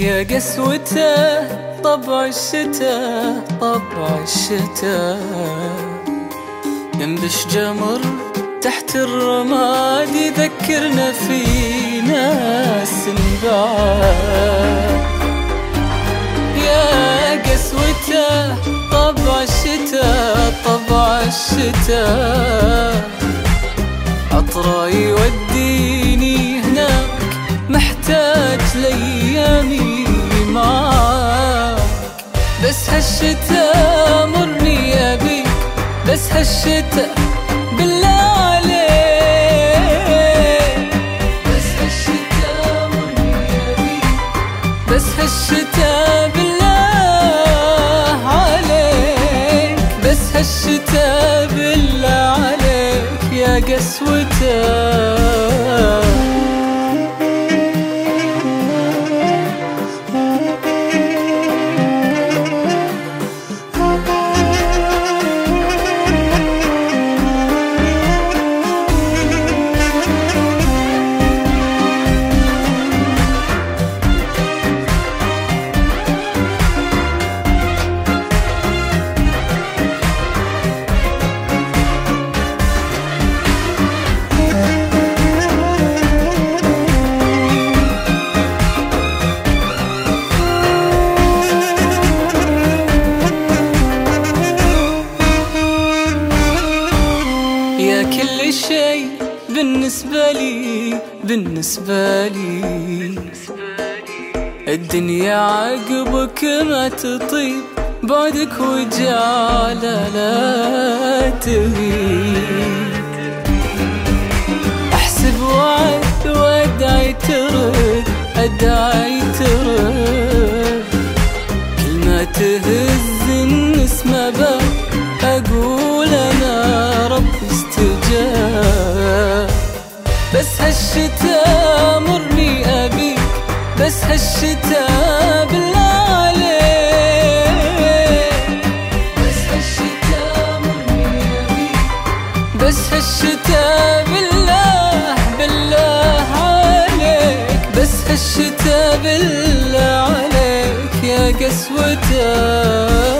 يا قسوته طبع الشتاء طبع الشتاء. ينبش جمر تحت الرماد يذكرنا في ناس بعاد يا قسوته طبع الشتاء طبع الشتاء. عطرة يوديني هناك محتاج ليامي بس هالشتاء مرني ابيك بس هالشتاء بالله بس هالشتاء بالله عليك. بس هالشتاء بالله عليك يا قسوتة. بالنسبة لي بالنسبة لي. الدنيا عقبك ما تطيب بعدك وجعل لا تغيب. أحسب وعد وأدعي ترد أدعي ترد. كل ما تهز النسمة باب بس هالشتاء مرني ابيك بس هالشتاء بالله عليك بالله عليك. بس هالشتاء بالله عليك يا قسوتة.